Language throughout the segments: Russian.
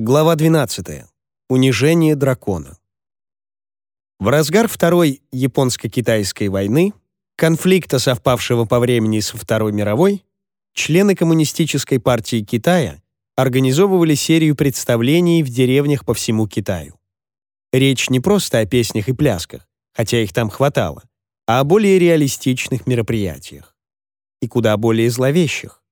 Глава 12. Унижение дракона. В разгар Второй Японско-Китайской войны, конфликта, совпавшего по времени со Второй мировой, члены Коммунистической партии Китая организовывали серию представлений в деревнях по всему Китаю. Речь не просто о песнях и плясках, хотя их там хватало, а о более реалистичных мероприятиях. И куда более зловещих.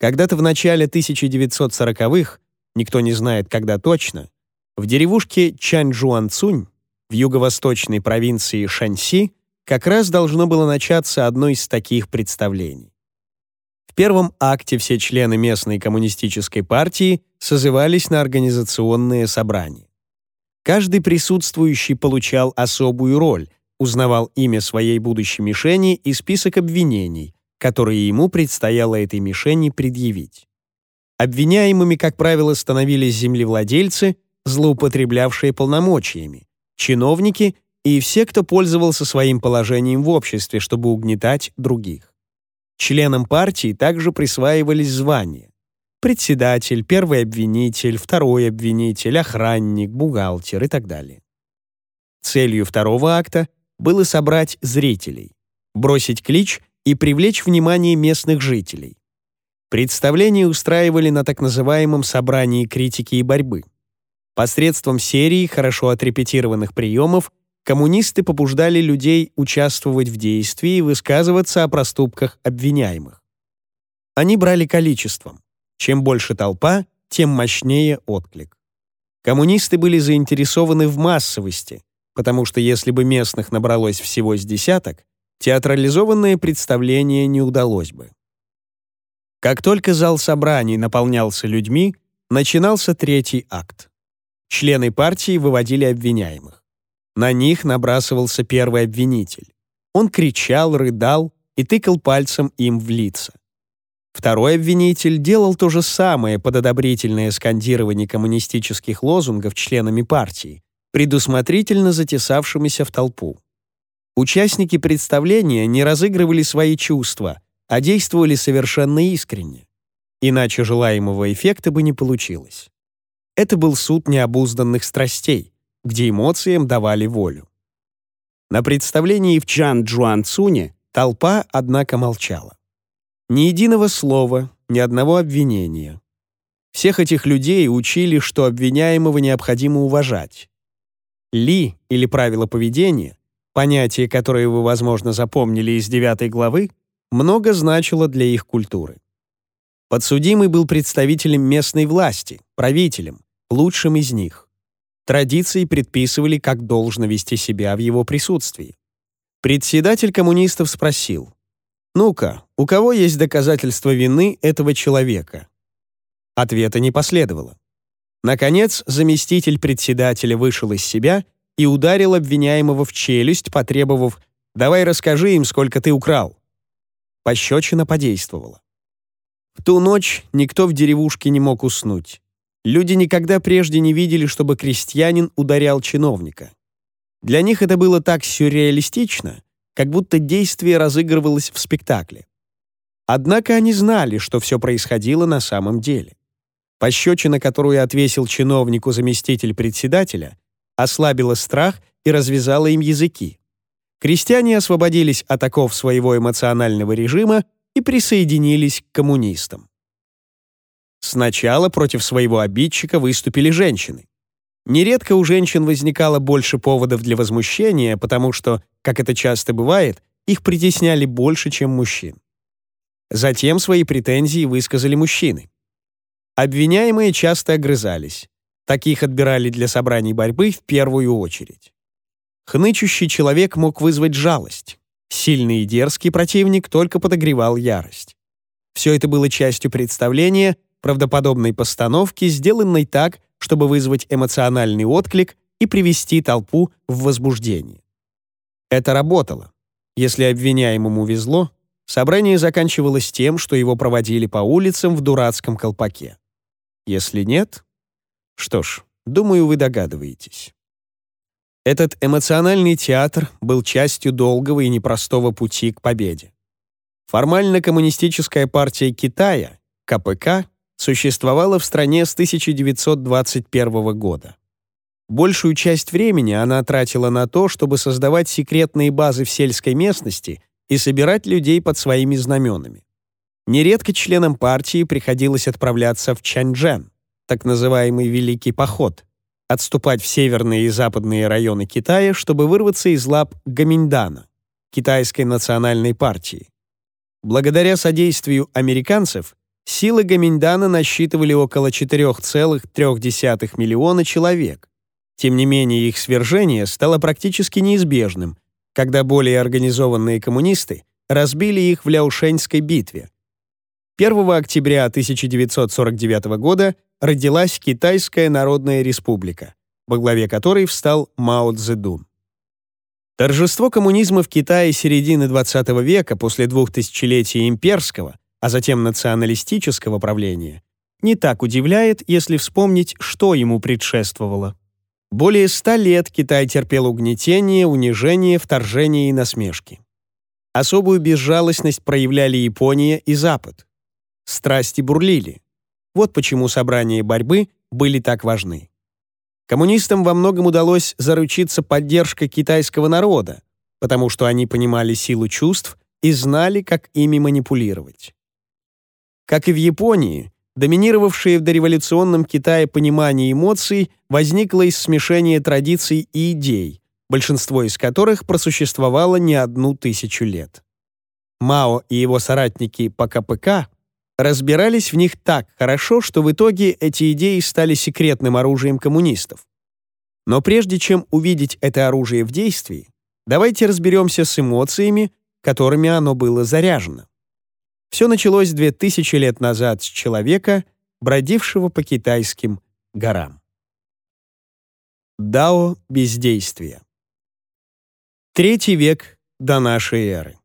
Когда-то в начале 1940-х никто не знает, когда точно, в деревушке Чанчжуанцунь в юго-восточной провинции Шаньси как раз должно было начаться одно из таких представлений. В первом акте все члены местной коммунистической партии созывались на организационные собрания. Каждый присутствующий получал особую роль, узнавал имя своей будущей мишени и список обвинений, которые ему предстояло этой мишени предъявить. Обвиняемыми, как правило, становились землевладельцы, злоупотреблявшие полномочиями, чиновники и все, кто пользовался своим положением в обществе, чтобы угнетать других. Членам партии также присваивались звания председатель, первый обвинитель, второй обвинитель, охранник, бухгалтер и так далее. Целью второго акта было собрать зрителей, бросить клич и привлечь внимание местных жителей, Представления устраивали на так называемом «собрании критики и борьбы». Посредством серии хорошо отрепетированных приемов коммунисты побуждали людей участвовать в действии и высказываться о проступках обвиняемых. Они брали количеством. Чем больше толпа, тем мощнее отклик. Коммунисты были заинтересованы в массовости, потому что если бы местных набралось всего с десяток, театрализованное представление не удалось бы. Как только зал собраний наполнялся людьми, начинался третий акт. Члены партии выводили обвиняемых. На них набрасывался первый обвинитель. Он кричал, рыдал и тыкал пальцем им в лица. Второй обвинитель делал то же самое под одобрительное скандирование коммунистических лозунгов членами партии, предусмотрительно затесавшимися в толпу. Участники представления не разыгрывали свои чувства, а действовали совершенно искренне. Иначе желаемого эффекта бы не получилось. Это был суд необузданных страстей, где эмоциям давали волю. На представлении в Чан Джуан Цуне толпа, однако, молчала. Ни единого слова, ни одного обвинения. Всех этих людей учили, что обвиняемого необходимо уважать. Ли, или правила поведения, понятие, которое вы, возможно, запомнили из девятой главы, много значило для их культуры. Подсудимый был представителем местной власти, правителем, лучшим из них. Традиции предписывали, как должно вести себя в его присутствии. Председатель коммунистов спросил, «Ну-ка, у кого есть доказательства вины этого человека?» Ответа не последовало. Наконец, заместитель председателя вышел из себя и ударил обвиняемого в челюсть, потребовав «Давай расскажи им, сколько ты украл». Пощечина подействовала. В ту ночь никто в деревушке не мог уснуть. Люди никогда прежде не видели, чтобы крестьянин ударял чиновника. Для них это было так сюрреалистично, как будто действие разыгрывалось в спектакле. Однако они знали, что все происходило на самом деле. Пощечина, которую отвесил чиновнику заместитель председателя, ослабила страх и развязала им языки. Крестьяне освободились от оков своего эмоционального режима и присоединились к коммунистам. Сначала против своего обидчика выступили женщины. Нередко у женщин возникало больше поводов для возмущения, потому что, как это часто бывает, их притесняли больше, чем мужчин. Затем свои претензии высказали мужчины. Обвиняемые часто огрызались. Таких отбирали для собраний борьбы в первую очередь. Хнычущий человек мог вызвать жалость. Сильный и дерзкий противник только подогревал ярость. Все это было частью представления, правдоподобной постановки, сделанной так, чтобы вызвать эмоциональный отклик и привести толпу в возбуждение. Это работало. Если обвиняемому везло, собрание заканчивалось тем, что его проводили по улицам в дурацком колпаке. Если нет, что ж, думаю, вы догадываетесь. Этот эмоциональный театр был частью долгого и непростого пути к победе. Формально Коммунистическая партия Китая, КПК, существовала в стране с 1921 года. Большую часть времени она тратила на то, чтобы создавать секретные базы в сельской местности и собирать людей под своими знаменами. Нередко членам партии приходилось отправляться в Чанчжэн, так называемый Великий Поход, отступать в северные и западные районы Китая, чтобы вырваться из лап Гаминдана, китайской национальной партии. Благодаря содействию американцев, силы Гаминдана насчитывали около 4,3 миллиона человек. Тем не менее, их свержение стало практически неизбежным, когда более организованные коммунисты разбили их в Ляушенской битве – 1 октября 1949 года родилась Китайская Народная Республика, во главе которой встал Мао Цзэдун. Торжество коммунизма в Китае середины 20 века после двух тысячелетий имперского, а затем националистического правления, не так удивляет, если вспомнить, что ему предшествовало. Более ста лет Китай терпел угнетение, унижение, вторжение и насмешки. Особую безжалостность проявляли Япония и Запад. Страсти бурлили. Вот почему собрания борьбы были так важны. Коммунистам во многом удалось заручиться поддержкой китайского народа, потому что они понимали силу чувств и знали, как ими манипулировать. Как и в Японии, доминировавшее в дореволюционном Китае понимание эмоций возникло из смешения традиций и идей, большинство из которых просуществовало не одну тысячу лет. Мао и его соратники по КПК разбирались в них так хорошо, что в итоге эти идеи стали секретным оружием коммунистов. Но прежде чем увидеть это оружие в действии, давайте разберемся с эмоциями, которыми оно было заряжено. Все началось 2000 лет назад с человека, бродившего по китайским горам. Дао бездействия. Третий век до нашей эры.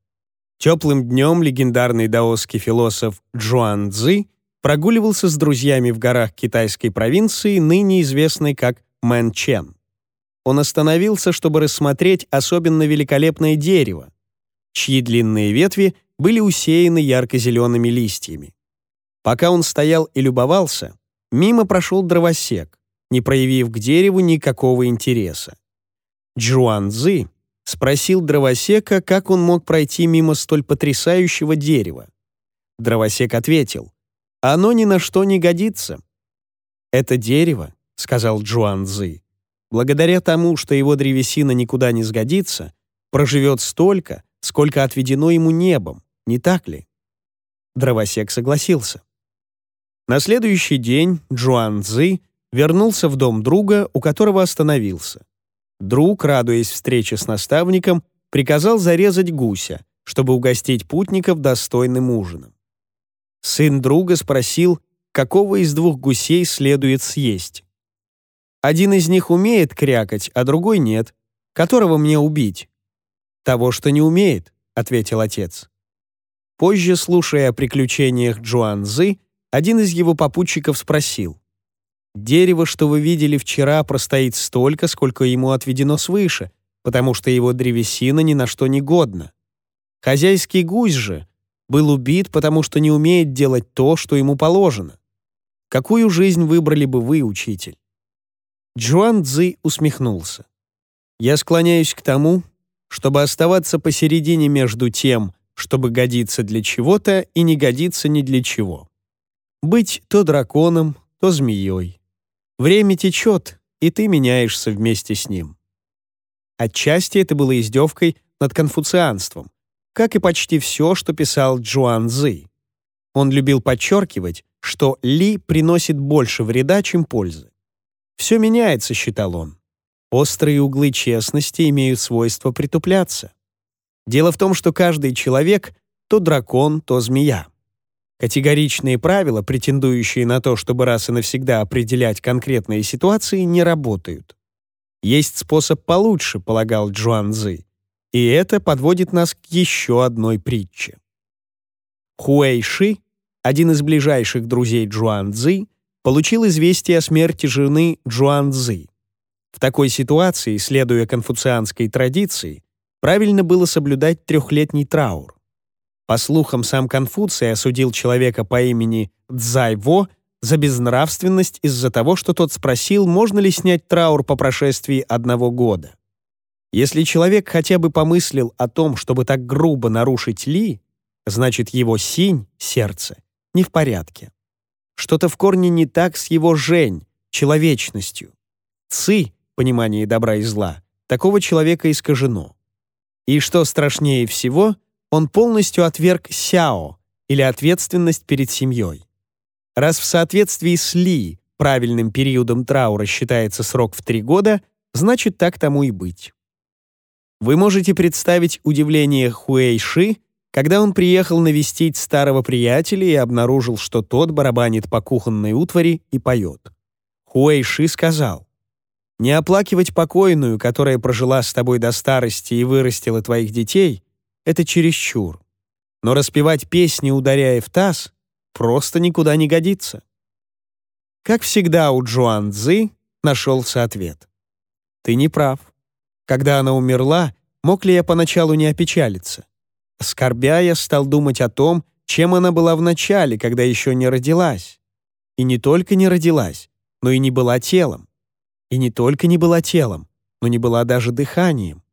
Теплым днем легендарный даосский философ Джуан Цзи прогуливался с друзьями в горах китайской провинции, ныне известной как Мэнчен. Он остановился, чтобы рассмотреть особенно великолепное дерево, чьи длинные ветви были усеяны ярко-зелеными листьями. Пока он стоял и любовался, мимо прошел дровосек, не проявив к дереву никакого интереса. Джуан Цзи спросил дровосека, как он мог пройти мимо столь потрясающего дерева. Дровосек ответил, «Оно ни на что не годится». «Это дерево», — сказал Джуан Цзы, «благодаря тому, что его древесина никуда не сгодится, проживет столько, сколько отведено ему небом, не так ли?» Дровосек согласился. На следующий день Джуан Цзы вернулся в дом друга, у которого остановился. Друг, радуясь встрече с наставником, приказал зарезать гуся, чтобы угостить путников достойным ужином. Сын друга спросил, какого из двух гусей следует съесть. Один из них умеет крякать, а другой нет. Которого мне убить? Того, что не умеет, ответил отец. Позже, слушая о приключениях Джуанзы, один из его попутчиков спросил. Дерево, что вы видели вчера, простоит столько, сколько ему отведено свыше, потому что его древесина ни на что не годна. Хозяйский гусь же был убит, потому что не умеет делать то, что ему положено. Какую жизнь выбрали бы вы, учитель? Джуан Цзи усмехнулся. Я склоняюсь к тому, чтобы оставаться посередине между тем, чтобы годиться для чего-то и не годиться ни для чего. Быть то драконом, то змеей. Время течет, и ты меняешься вместе с ним. Отчасти это было издевкой над конфуцианством, как и почти все, что писал Джуан Цзы. Он любил подчеркивать, что Ли приносит больше вреда, чем пользы. «Все меняется», — считал он. «Острые углы честности имеют свойство притупляться. Дело в том, что каждый человек — то дракон, то змея. Категоричные правила, претендующие на то, чтобы раз и навсегда определять конкретные ситуации, не работают. Есть способ получше, полагал Джуан Цзы. И это подводит нас к еще одной притче. Хуэй Ши, один из ближайших друзей Джуан Цзы, получил известие о смерти жены Джуан Цзы. В такой ситуации, следуя конфуцианской традиции, правильно было соблюдать трехлетний траур. По слухам, сам Конфуций осудил человека по имени Дзайво за безнравственность из-за того, что тот спросил, можно ли снять траур по прошествии одного года. Если человек хотя бы помыслил о том, чтобы так грубо нарушить Ли, значит, его синь, сердце, не в порядке. Что-то в корне не так с его жень, человечностью. Ци, понимание добра и зла, такого человека искажено. И что страшнее всего — он полностью отверг сяо или ответственность перед семьей. Раз в соответствии с Ли правильным периодом траура считается срок в три года, значит так тому и быть. Вы можете представить удивление Хуэйши, когда он приехал навестить старого приятеля и обнаружил, что тот барабанит по кухонной утвари и поет. Хуэйши сказал, «Не оплакивать покойную, которая прожила с тобой до старости и вырастила твоих детей, это чересчур. Но распевать песни, ударяя в таз, просто никуда не годится. Как всегда у Джуан Цзы нашелся ответ. «Ты не прав. Когда она умерла, мог ли я поначалу не опечалиться? Скорбя, я стал думать о том, чем она была вначале, когда еще не родилась. И не только не родилась, но и не была телом. И не только не была телом, но не была даже дыханием.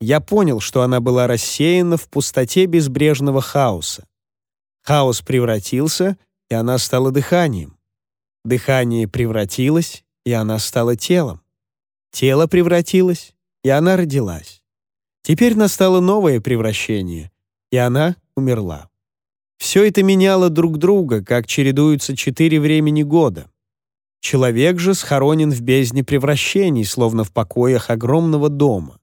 Я понял, что она была рассеяна в пустоте безбрежного хаоса. Хаос превратился, и она стала дыханием. Дыхание превратилось, и она стала телом. Тело превратилось, и она родилась. Теперь настало новое превращение, и она умерла. Все это меняло друг друга, как чередуются четыре времени года. Человек же схоронен в бездне превращений, словно в покоях огромного дома.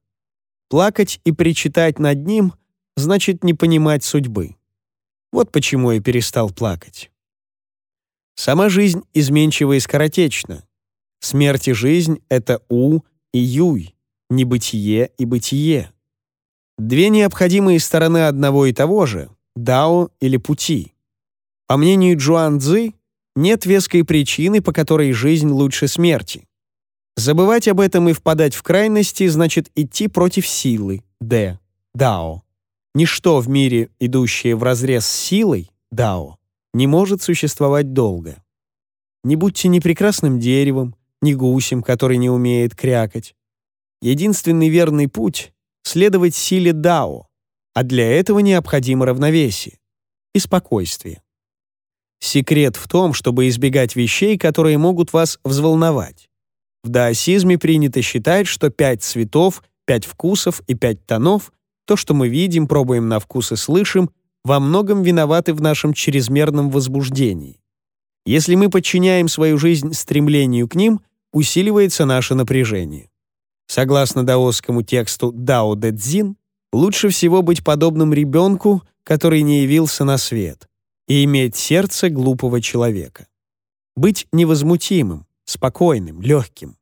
Плакать и причитать над ним значит не понимать судьбы. Вот почему я перестал плакать. Сама жизнь изменчива и скоротечна. Смерть и жизнь — это у и юй, небытие и бытие. Две необходимые стороны одного и того же — дао или пути. По мнению Джуан Цзы, нет веской причины, по которой жизнь лучше смерти. Забывать об этом и впадать в крайности значит идти против силы, Д, Дао. Ничто в мире, идущее вразрез с силой, Дао, не может существовать долго. Не будьте ни прекрасным деревом, ни гусем, который не умеет крякать. Единственный верный путь — следовать силе Дао, а для этого необходимо равновесие и спокойствие. Секрет в том, чтобы избегать вещей, которые могут вас взволновать. В даосизме принято считать, что пять цветов, пять вкусов и пять тонов — то, что мы видим, пробуем на вкус и слышим — во многом виноваты в нашем чрезмерном возбуждении. Если мы подчиняем свою жизнь стремлению к ним, усиливается наше напряжение. Согласно даосскому тексту «Дао Дэ Цзин», лучше всего быть подобным ребенку, который не явился на свет, и иметь сердце глупого человека. Быть невозмутимым, спокойным, легким.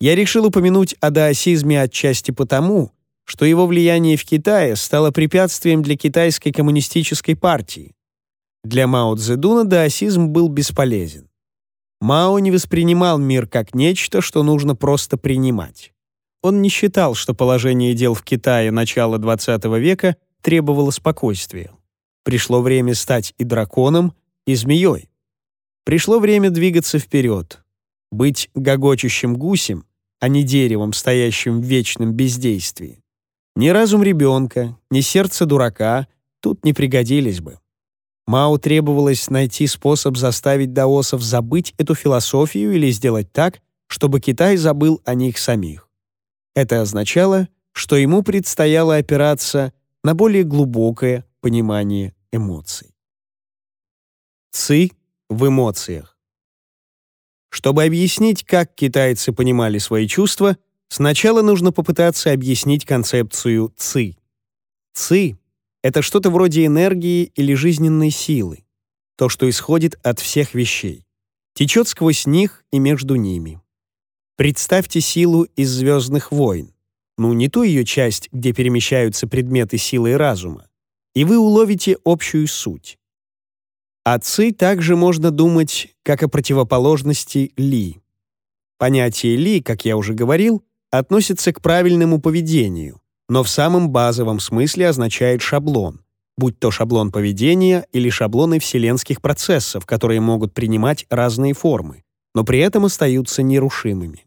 Я решил упомянуть о даосизме отчасти потому, что его влияние в Китае стало препятствием для китайской коммунистической партии. Для Мао Цзэдуна даосизм был бесполезен. Мао не воспринимал мир как нечто, что нужно просто принимать. Он не считал, что положение дел в Китае начала XX века требовало спокойствия. Пришло время стать и драконом, и змеей. Пришло время двигаться вперед, быть гогочущим гусем, а не деревом, стоящим в вечном бездействии. Ни разум ребенка, ни сердце дурака тут не пригодились бы. Мау требовалось найти способ заставить даосов забыть эту философию или сделать так, чтобы Китай забыл о них самих. Это означало, что ему предстояло опираться на более глубокое понимание эмоций. Ци в эмоциях. Чтобы объяснить, как китайцы понимали свои чувства, сначала нужно попытаться объяснить концепцию ци. Ци — это что-то вроде энергии или жизненной силы, то, что исходит от всех вещей, течет сквозь них и между ними. Представьте силу из «Звездных войн», ну не ту ее часть, где перемещаются предметы силы и разума, и вы уловите общую суть. Отцы также можно думать как о противоположности «ли». Понятие «ли», как я уже говорил, относится к правильному поведению, но в самом базовом смысле означает шаблон, будь то шаблон поведения или шаблоны вселенских процессов, которые могут принимать разные формы, но при этом остаются нерушимыми.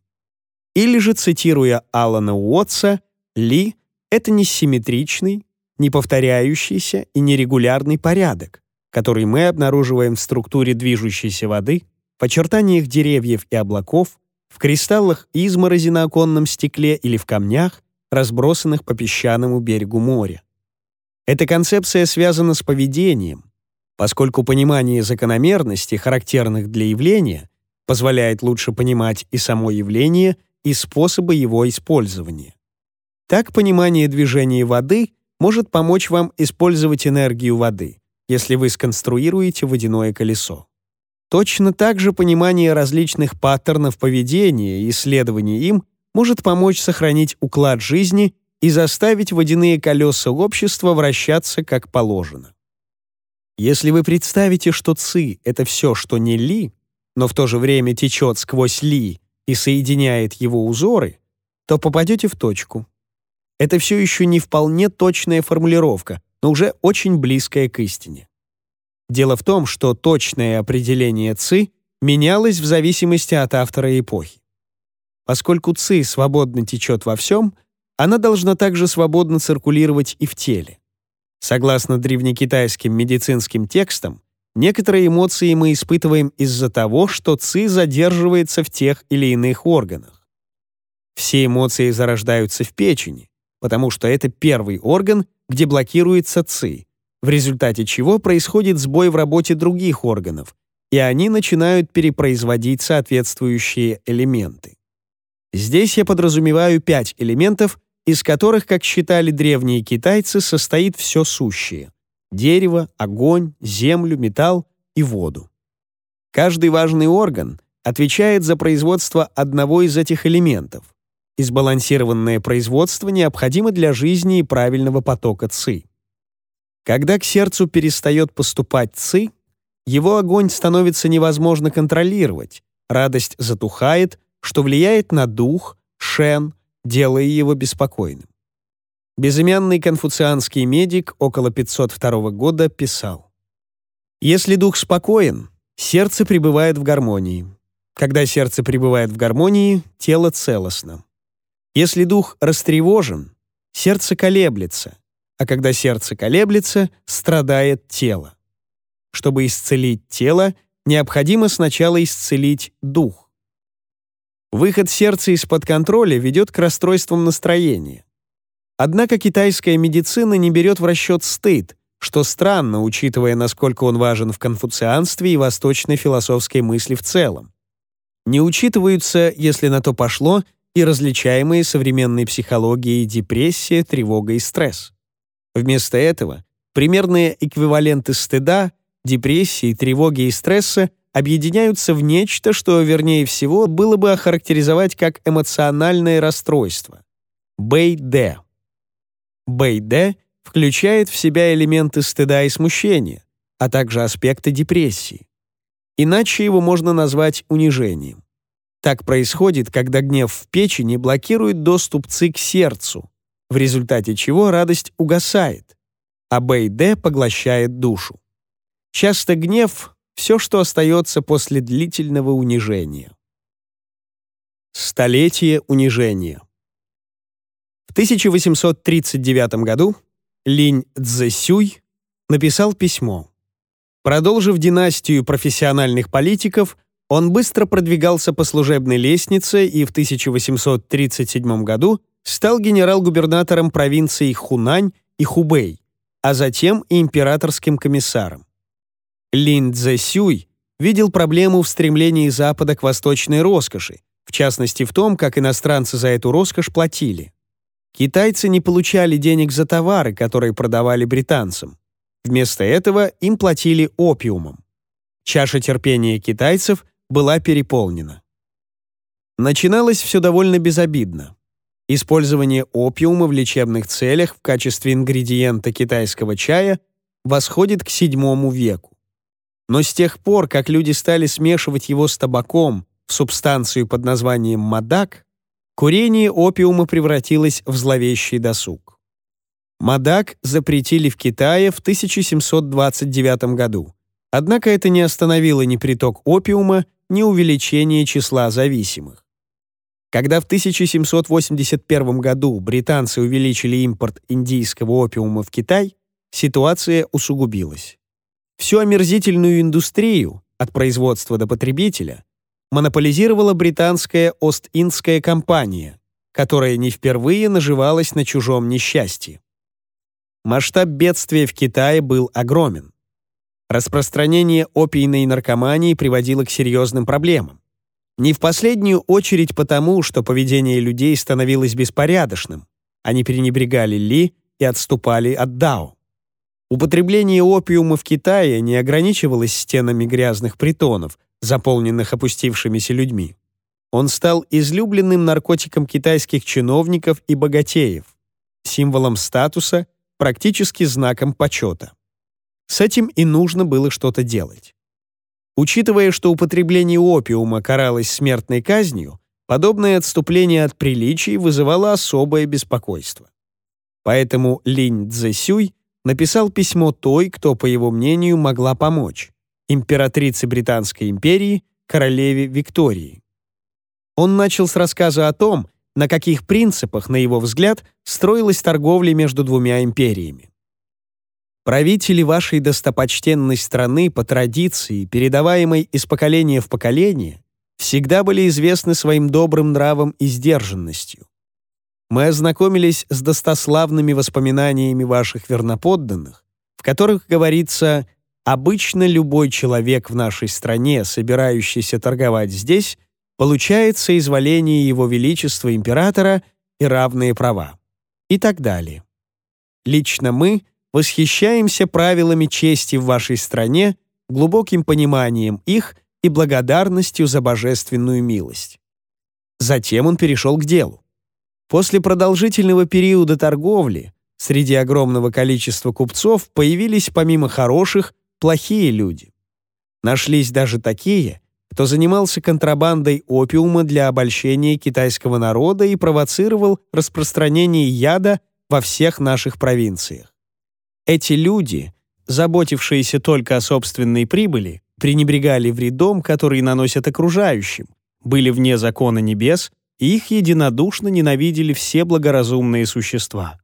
Или же, цитируя Алана Уотса, «ли» — это несимметричный, неповторяющийся и нерегулярный порядок, который мы обнаруживаем в структуре движущейся воды, в очертаниях деревьев и облаков, в кристаллах изморози на оконном стекле или в камнях, разбросанных по песчаному берегу моря. Эта концепция связана с поведением, поскольку понимание закономерностей, характерных для явления, позволяет лучше понимать и само явление, и способы его использования. Так понимание движения воды может помочь вам использовать энергию воды — если вы сконструируете водяное колесо. Точно так же понимание различных паттернов поведения и исследование им может помочь сохранить уклад жизни и заставить водяные колеса общества вращаться как положено. Если вы представите, что ци — это все, что не ли, но в то же время течет сквозь ли и соединяет его узоры, то попадете в точку. Это все еще не вполне точная формулировка — но уже очень близкое к истине. Дело в том, что точное определение ци менялось в зависимости от автора эпохи. Поскольку ци свободно течет во всем, она должна также свободно циркулировать и в теле. Согласно древнекитайским медицинским текстам, некоторые эмоции мы испытываем из-за того, что ци задерживается в тех или иных органах. Все эмоции зарождаются в печени, потому что это первый орган, где блокируется ЦИ, в результате чего происходит сбой в работе других органов, и они начинают перепроизводить соответствующие элементы. Здесь я подразумеваю пять элементов, из которых, как считали древние китайцы, состоит все сущее — дерево, огонь, землю, металл и воду. Каждый важный орган отвечает за производство одного из этих элементов, и сбалансированное производство необходимо для жизни и правильного потока ЦИ. Когда к сердцу перестает поступать ЦИ, его огонь становится невозможно контролировать, радость затухает, что влияет на дух, шен, делая его беспокойным. Безымянный конфуцианский медик около 502 года писал «Если дух спокоен, сердце пребывает в гармонии. Когда сердце пребывает в гармонии, тело целостно. Если дух растревожен, сердце колеблется, а когда сердце колеблется, страдает тело. Чтобы исцелить тело, необходимо сначала исцелить дух. Выход сердца из-под контроля ведет к расстройствам настроения. Однако китайская медицина не берет в расчет стыд, что странно, учитывая, насколько он важен в конфуцианстве и восточной философской мысли в целом. Не учитываются, если на то пошло, и различаемые современной психологией депрессия, тревога и стресс. Вместо этого примерные эквиваленты стыда, депрессии, тревоги и стресса объединяются в нечто, что, вернее всего, было бы охарактеризовать как эмоциональное расстройство — БД. БД включает в себя элементы стыда и смущения, а также аспекты депрессии. Иначе его можно назвать унижением. Так происходит, когда гнев в печени блокирует доступ ЦИ к сердцу, в результате чего радость угасает, а Б и Д поглощает душу. Часто гнев — все, что остается после длительного унижения. Столетие унижения. В 1839 году Линь Цзэсюй написал письмо. Продолжив династию профессиональных политиков, он быстро продвигался по служебной лестнице и в 1837 году стал генерал-губернатором провинций Хунань и Хубэй, а затем и императорским комиссаром. Лин Цзэсюй видел проблему в стремлении Запада к восточной роскоши, в частности в том, как иностранцы за эту роскошь платили. Китайцы не получали денег за товары, которые продавали британцам. Вместо этого им платили опиумом. Чаша терпения китайцев была переполнена. Начиналось все довольно безобидно. Использование опиума в лечебных целях в качестве ингредиента китайского чая восходит к VII веку. Но с тех пор, как люди стали смешивать его с табаком в субстанцию под названием мадак, курение опиума превратилось в зловещий досуг. Мадак запретили в Китае в 1729 году, однако это не остановило ни приток опиума, ни увеличение числа зависимых. Когда в 1781 году британцы увеличили импорт индийского опиума в Китай, ситуация усугубилась. Всю омерзительную индустрию, от производства до потребителя, монополизировала британская Ост-Индская компания, которая не впервые наживалась на чужом несчастье. Масштаб бедствия в Китае был огромен. Распространение опийной наркомании приводило к серьезным проблемам. Не в последнюю очередь потому, что поведение людей становилось беспорядочным. Они пренебрегали Ли и отступали от Дао. Употребление опиума в Китае не ограничивалось стенами грязных притонов, заполненных опустившимися людьми. Он стал излюбленным наркотиком китайских чиновников и богатеев, символом статуса, практически знаком почета. С этим и нужно было что-то делать. Учитывая, что употребление опиума каралось смертной казнью, подобное отступление от приличий вызывало особое беспокойство. Поэтому Линь Цзэсюй написал письмо той, кто, по его мнению, могла помочь — императрице Британской империи, королеве Виктории. Он начал с рассказа о том, на каких принципах, на его взгляд, строилась торговля между двумя империями. Правители вашей достопочтенной страны по традиции, передаваемой из поколения в поколение, всегда были известны своим добрым нравом и сдержанностью. Мы ознакомились с достославными воспоминаниями ваших верноподданных, в которых говорится «Обычно любой человек в нашей стране, собирающийся торговать здесь, получает соизволение Его Величества Императора и равные права» и так далее. Лично мы — Восхищаемся правилами чести в вашей стране, глубоким пониманием их и благодарностью за божественную милость. Затем он перешел к делу. После продолжительного периода торговли среди огромного количества купцов появились помимо хороших плохие люди. Нашлись даже такие, кто занимался контрабандой опиума для обольщения китайского народа и провоцировал распространение яда во всех наших провинциях. Эти люди, заботившиеся только о собственной прибыли, пренебрегали вредом, который наносят окружающим, были вне закона небес, и их единодушно ненавидели все благоразумные существа.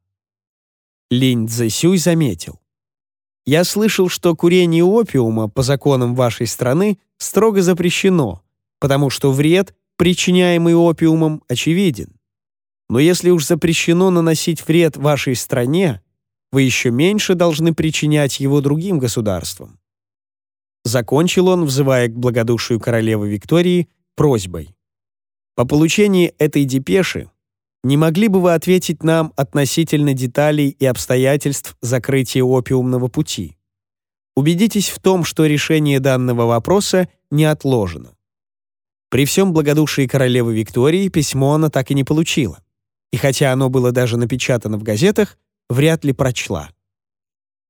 Линь Цзэсюй заметил. «Я слышал, что курение опиума по законам вашей страны строго запрещено, потому что вред, причиняемый опиумом, очевиден. Но если уж запрещено наносить вред вашей стране, вы еще меньше должны причинять его другим государствам. Закончил он, взывая к благодушию королевы Виктории, просьбой. По получении этой депеши не могли бы вы ответить нам относительно деталей и обстоятельств закрытия опиумного пути? Убедитесь в том, что решение данного вопроса не отложено. При всем благодушии королевы Виктории письмо она так и не получила. И хотя оно было даже напечатано в газетах, вряд ли прочла.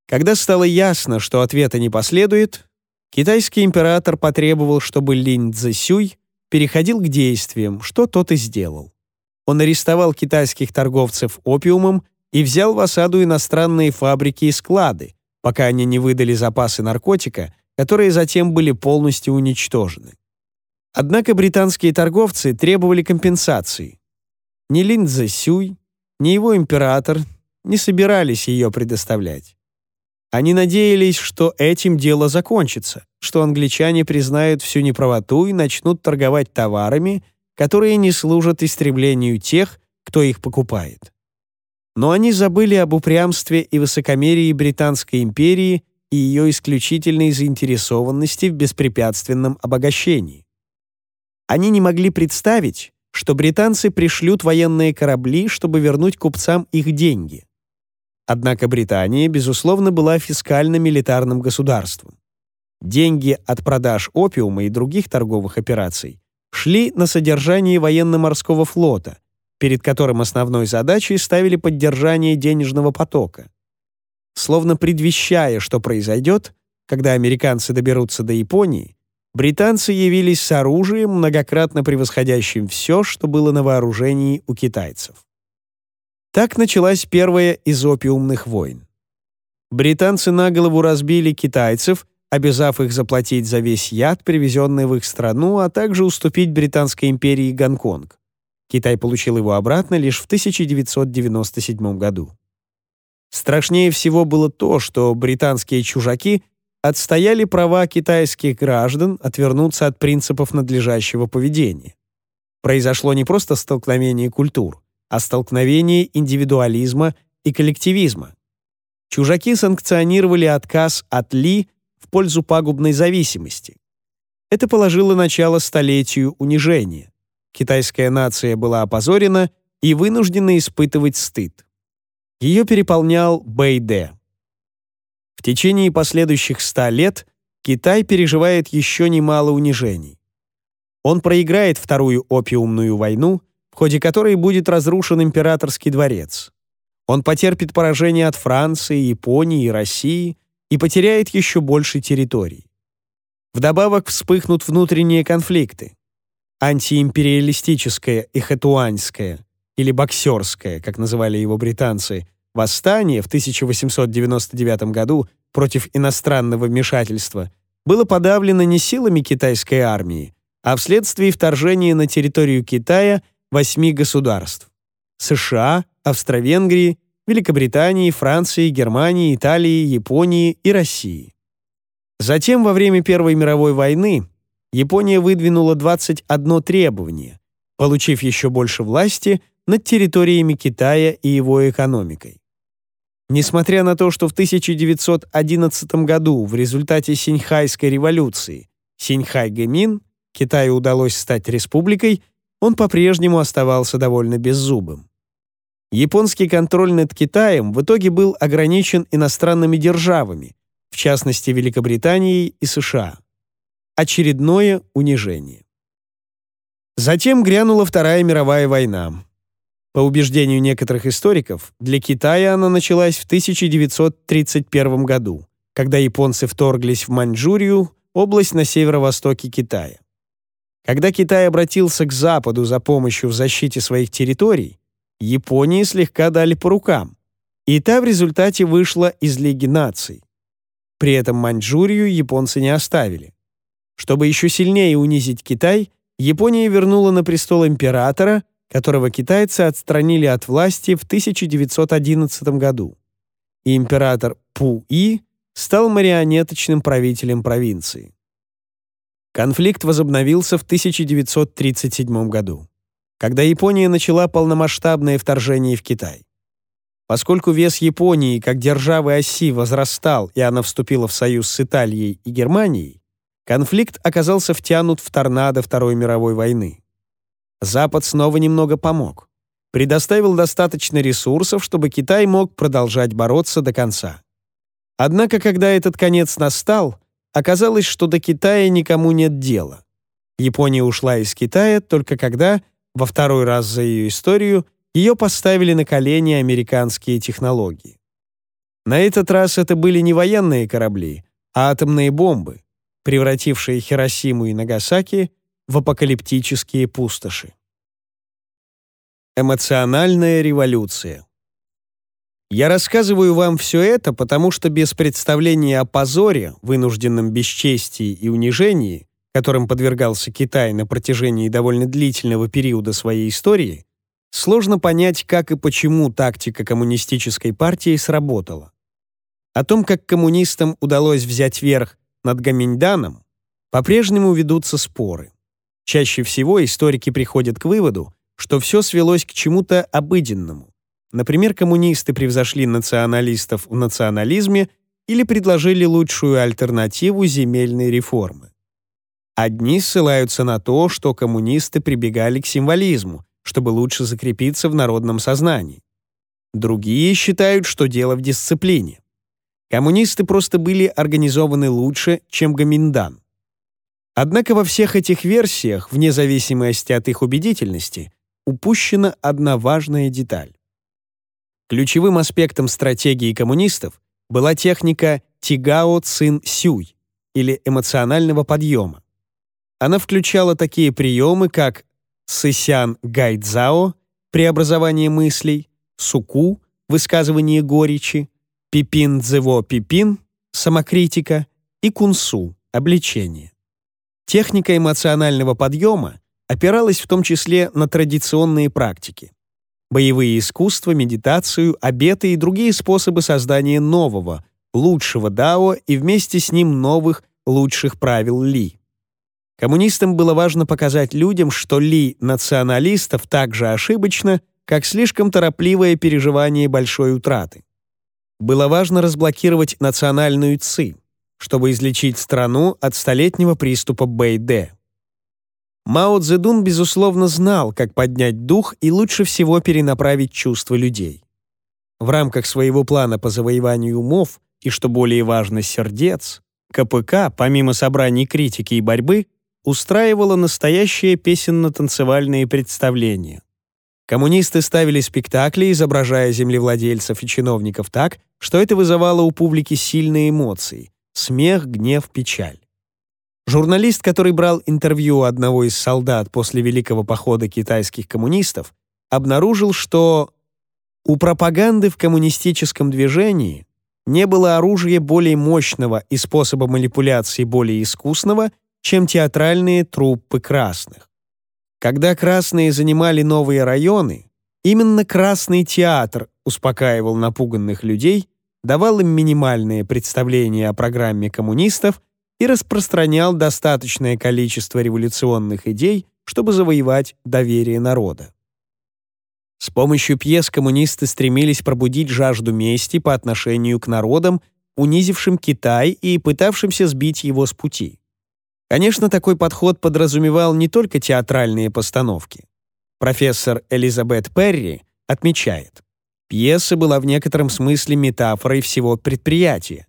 Когда стало ясно, что ответа не последует, китайский император потребовал, чтобы Линь Цзэсюй переходил к действиям, что тот и сделал. Он арестовал китайских торговцев опиумом и взял в осаду иностранные фабрики и склады, пока они не выдали запасы наркотика, которые затем были полностью уничтожены. Однако британские торговцы требовали компенсации. Ни Линь Сюй, ни его император не собирались ее предоставлять. Они надеялись, что этим дело закончится, что англичане признают всю неправоту и начнут торговать товарами, которые не служат истреблению тех, кто их покупает. Но они забыли об упрямстве и высокомерии Британской империи и ее исключительной заинтересованности в беспрепятственном обогащении. Они не могли представить, что британцы пришлют военные корабли, чтобы вернуть купцам их деньги. Однако Британия, безусловно, была фискально-милитарным государством. Деньги от продаж опиума и других торговых операций шли на содержание военно-морского флота, перед которым основной задачей ставили поддержание денежного потока. Словно предвещая, что произойдет, когда американцы доберутся до Японии, британцы явились с оружием, многократно превосходящим все, что было на вооружении у китайцев. Так началась первая из опиумных войн. Британцы на голову разбили китайцев, обязав их заплатить за весь яд, привезенный в их страну, а также уступить Британской империи Гонконг. Китай получил его обратно лишь в 1997 году. Страшнее всего было то, что британские чужаки отстояли права китайских граждан отвернуться от принципов надлежащего поведения. Произошло не просто столкновение культур — о столкновении индивидуализма и коллективизма. Чужаки санкционировали отказ от Ли в пользу пагубной зависимости. Это положило начало столетию унижения. Китайская нация была опозорена и вынуждена испытывать стыд. Ее переполнял бэйдэ. В течение последующих ста лет Китай переживает еще немало унижений. Он проиграет Вторую опиумную войну – в ходе которой будет разрушен императорский дворец. Он потерпит поражение от Франции, Японии и России и потеряет еще больше территорий. Вдобавок вспыхнут внутренние конфликты. Антиимпериалистическое и хэтуаньское, или боксерское, как называли его британцы, восстание в 1899 году против иностранного вмешательства было подавлено не силами китайской армии, а вследствие вторжения на территорию Китая – восьми государств – США, Австро-Венгрии, Великобритании, Франции, Германии, Италии, Японии и России. Затем, во время Первой мировой войны, Япония выдвинула 21 требование, получив еще больше власти над территориями Китая и его экономикой. Несмотря на то, что в 1911 году в результате Синьхайской революции Синьхай-Гэмин Китаю удалось стать республикой – он по-прежнему оставался довольно беззубым. Японский контроль над Китаем в итоге был ограничен иностранными державами, в частности Великобританией и США. Очередное унижение. Затем грянула Вторая мировая война. По убеждению некоторых историков, для Китая она началась в 1931 году, когда японцы вторглись в Маньчжурию, область на северо-востоке Китая. Когда Китай обратился к Западу за помощью в защите своих территорий, Японии слегка дали по рукам, и та в результате вышла из Лиги наций. При этом Маньчжурию японцы не оставили. Чтобы еще сильнее унизить Китай, Япония вернула на престол императора, которого китайцы отстранили от власти в 1911 году. И император Пу-И стал марионеточным правителем провинции. Конфликт возобновился в 1937 году, когда Япония начала полномасштабное вторжение в Китай. Поскольку вес Японии как державы оси возрастал, и она вступила в союз с Италией и Германией, конфликт оказался втянут в торнадо Второй мировой войны. Запад снова немного помог. Предоставил достаточно ресурсов, чтобы Китай мог продолжать бороться до конца. Однако, когда этот конец настал, Оказалось, что до Китая никому нет дела. Япония ушла из Китая только когда, во второй раз за ее историю, ее поставили на колени американские технологии. На этот раз это были не военные корабли, а атомные бомбы, превратившие Хиросиму и Нагасаки в апокалиптические пустоши. Эмоциональная революция я рассказываю вам все это, потому что без представления о позоре, вынужденном бесчестии и унижении, которым подвергался Китай на протяжении довольно длительного периода своей истории, сложно понять, как и почему тактика коммунистической партии сработала. О том, как коммунистам удалось взять верх над Гаминьданом, по-прежнему ведутся споры. Чаще всего историки приходят к выводу, что все свелось к чему-то обыденному, Например, коммунисты превзошли националистов в национализме или предложили лучшую альтернативу земельной реформы. Одни ссылаются на то, что коммунисты прибегали к символизму, чтобы лучше закрепиться в народном сознании. Другие считают, что дело в дисциплине. Коммунисты просто были организованы лучше, чем Гоминдан. Однако во всех этих версиях, вне зависимости от их убедительности, упущена одна важная деталь. Ключевым аспектом стратегии коммунистов была техника Тигао Цин Сюй или эмоционального подъема. Она включала такие приемы, как Сысян Гайдзао — преобразование мыслей, Суку — высказывание горечи, Пипин Дзево Пипин — самокритика и Кунсу — обличение. Техника эмоционального подъема опиралась в том числе на традиционные практики — боевые искусства, медитацию, обеты и другие способы создания нового, лучшего дао и вместе с ним новых, лучших правил Ли. Коммунистам было важно показать людям, что Ли националистов так же ошибочно, как слишком торопливое переживание большой утраты. Было важно разблокировать национальную ЦИ, чтобы излечить страну от столетнего приступа БД. Мао Цзэдун, безусловно, знал, как поднять дух и лучше всего перенаправить чувства людей. В рамках своего плана по завоеванию умов и, что более важно, сердец, КПК, помимо собраний критики и борьбы, устраивала настоящее песенно-танцевальные представления. Коммунисты ставили спектакли, изображая землевладельцев и чиновников так, что это вызывало у публики сильные эмоции — смех, гнев, печаль. Журналист, который брал интервью у одного из солдат после Великого похода китайских коммунистов, обнаружил, что у пропаганды в коммунистическом движении не было оружия более мощного и способа манипуляции более искусного, чем театральные труппы красных. Когда красные занимали новые районы, именно Красный театр успокаивал напуганных людей, давал им минимальные представления о программе коммунистов – и распространял достаточное количество революционных идей, чтобы завоевать доверие народа. С помощью пьес коммунисты стремились пробудить жажду мести по отношению к народам, унизившим Китай и пытавшимся сбить его с пути. Конечно, такой подход подразумевал не только театральные постановки. Профессор Элизабет Перри отмечает, пьеса была в некотором смысле метафорой всего предприятия,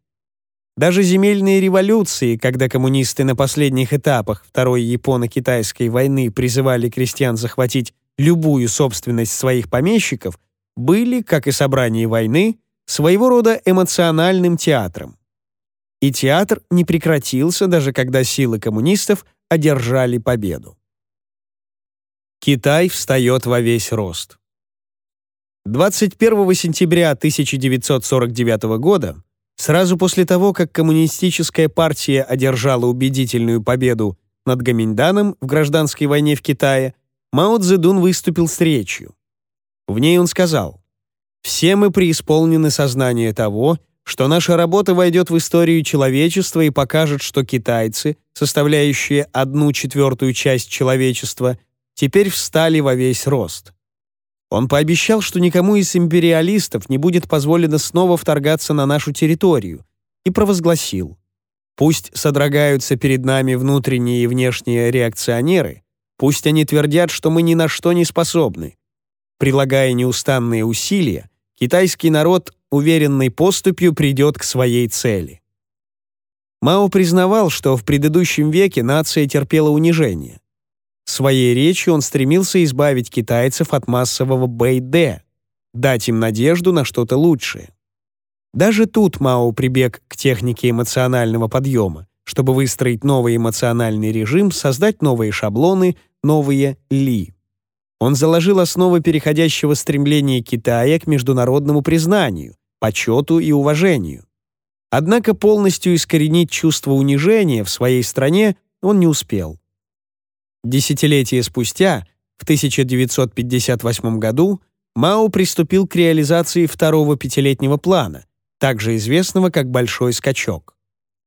даже земельные революции, когда коммунисты на последних этапах Второй Японо-Китайской войны призывали крестьян захватить любую собственность своих помещиков, были, как и собрание войны, своего рода эмоциональным театром. И театр не прекратился, даже когда силы коммунистов одержали победу. Китай встает во весь рост. 21 сентября 1949 года Сразу после того, как Коммунистическая партия одержала убедительную победу над Гаминданом в гражданской войне в Китае, Мао Цзэдун выступил с речью. В ней он сказал, «Все мы преисполнены сознания того, что наша работа войдет в историю человечества и покажет, что китайцы, составляющие одну четвертую часть человечества, теперь встали во весь рост. Он пообещал, что никому из империалистов не будет позволено снова вторгаться на нашу территорию, и провозгласил «Пусть содрогаются перед нами внутренние и внешние реакционеры, пусть они твердят, что мы ни на что не способны. Прилагая неустанные усилия, китайский народ уверенной поступью придет к своей цели». Мао признавал, что в предыдущем веке нация терпела унижение. Своей речью он стремился избавить китайцев от массового Бэйдэ, дать им надежду на что-то лучшее. Даже тут Мао прибег к технике эмоционального подъема, чтобы выстроить новый эмоциональный режим, создать новые шаблоны, новые «ли». Он заложил основы переходящего стремления Китая к международному признанию, почету и уважению. Однако полностью искоренить чувство унижения в своей стране он не успел. Десятилетия спустя, в 1958 году, Мао приступил к реализации второго пятилетнего плана, также известного как «Большой скачок».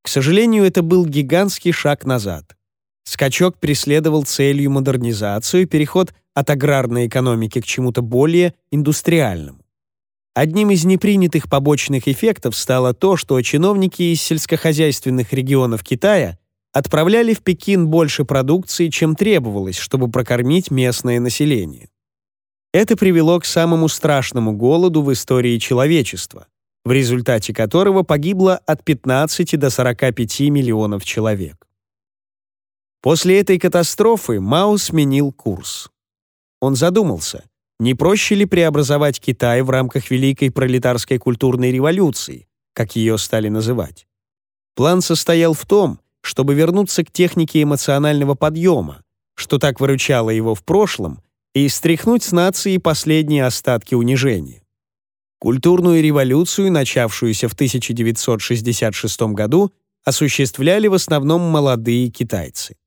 К сожалению, это был гигантский шаг назад. Скачок преследовал целью модернизацию и переход от аграрной экономики к чему-то более индустриальному. Одним из непринятых побочных эффектов стало то, что чиновники из сельскохозяйственных регионов Китая отправляли в Пекин больше продукции, чем требовалось, чтобы прокормить местное население. Это привело к самому страшному голоду в истории человечества, в результате которого погибло от 15 до 45 миллионов человек. После этой катастрофы Мао сменил курс. Он задумался, не проще ли преобразовать Китай в рамках Великой пролетарской культурной революции, как ее стали называть. План состоял в том, чтобы вернуться к технике эмоционального подъема, что так выручало его в прошлом, и стряхнуть с нации последние остатки унижения. Культурную революцию, начавшуюся в 1966 году, осуществляли в основном молодые китайцы.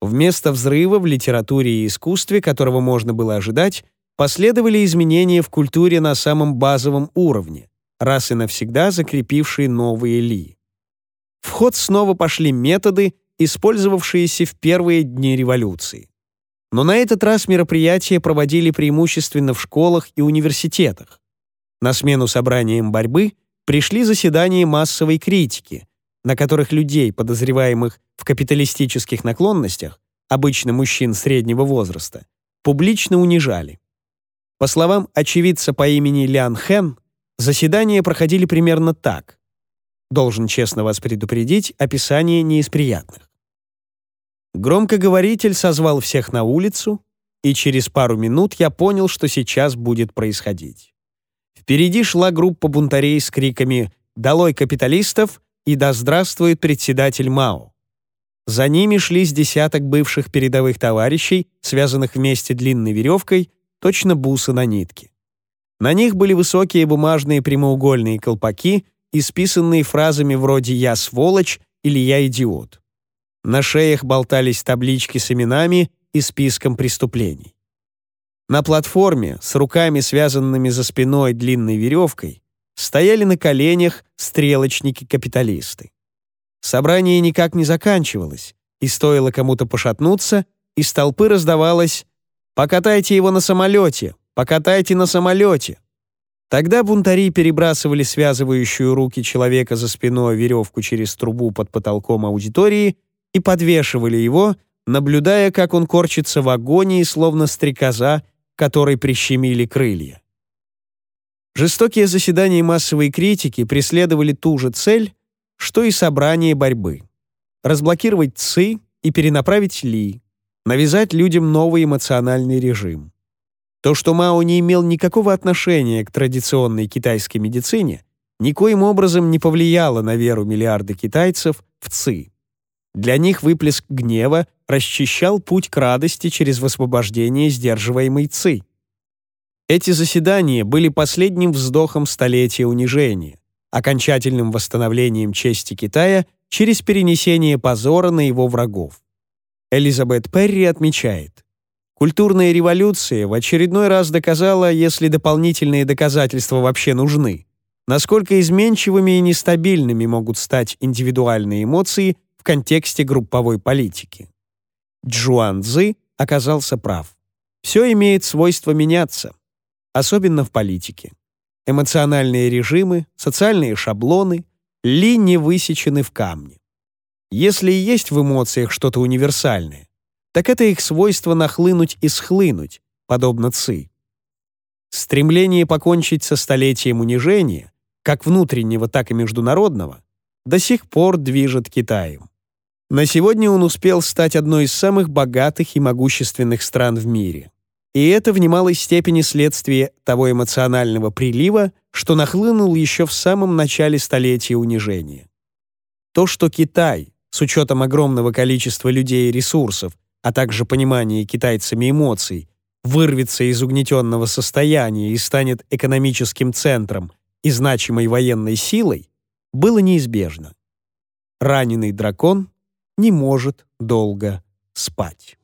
Вместо взрыва в литературе и искусстве, которого можно было ожидать, последовали изменения в культуре на самом базовом уровне, раз и навсегда закрепившие новые ли в ход снова пошли методы, использовавшиеся в первые дни революции. Но на этот раз мероприятия проводили преимущественно в школах и университетах. На смену собраниям борьбы пришли заседания массовой критики, на которых людей, подозреваемых в капиталистических наклонностях, обычно мужчин среднего возраста, публично унижали. По словам очевидца по имени Лян Хэн, заседания проходили примерно так. Должен честно вас предупредить, описание не из приятных. Громкоговоритель созвал всех на улицу, и через пару минут я понял, что сейчас будет происходить. Впереди шла группа бунтарей с криками «Долой капиталистов!» и «Да здравствует председатель Мао!». За ними шли с десяток бывших передовых товарищей, связанных вместе длинной веревкой, точно бусы на нитке. На них были высокие бумажные прямоугольные колпаки, исписанные фразами вроде «я сволочь» или «я идиот». На шеях болтались таблички с именами и списком преступлений. На платформе с руками, связанными за спиной длинной веревкой, стояли на коленях стрелочники-капиталисты. Собрание никак не заканчивалось, и стоило кому-то пошатнуться, из толпы раздавалось «покатайте его на самолете, покатайте на самолете, Тогда бунтари перебрасывали связывающую руки человека за спиной веревку через трубу под потолком аудитории и подвешивали его, наблюдая, как он корчится в агонии, словно стрекоза, которой прищемили крылья. Жестокие заседания массовой критики преследовали ту же цель, что и собрание борьбы — разблокировать ЦИ и перенаправить Ли, навязать людям новый эмоциональный режим. То, что Мао не имел никакого отношения к традиционной китайской медицине, никоим образом не повлияло на веру миллиарда китайцев в ЦИ. Для них выплеск гнева расчищал путь к радости через высвобождение сдерживаемой ЦИ. Эти заседания были последним вздохом столетия унижения, окончательным восстановлением чести Китая через перенесение позора на его врагов. Элизабет Перри отмечает, Культурная революция в очередной раз доказала, если дополнительные доказательства вообще нужны, насколько изменчивыми и нестабильными могут стать индивидуальные эмоции в контексте групповой политики. Джуан Цзы оказался прав. Все имеет свойство меняться, особенно в политике. Эмоциональные режимы, социальные шаблоны, линии высечены в камне. Если и есть в эмоциях что-то универсальное, так это их свойство нахлынуть и схлынуть, подобно ци. Стремление покончить со столетием унижения, как внутреннего, так и международного, до сих пор движет Китаем. На сегодня он успел стать одной из самых богатых и могущественных стран в мире. И это в немалой степени следствие того эмоционального прилива, что нахлынул еще в самом начале столетия унижения. То, что Китай, с учетом огромного количества людей и ресурсов, а также понимание китайцами эмоций, вырвется из угнетенного состояния и станет экономическим центром и значимой военной силой, было неизбежно. Раненый дракон не может долго спать.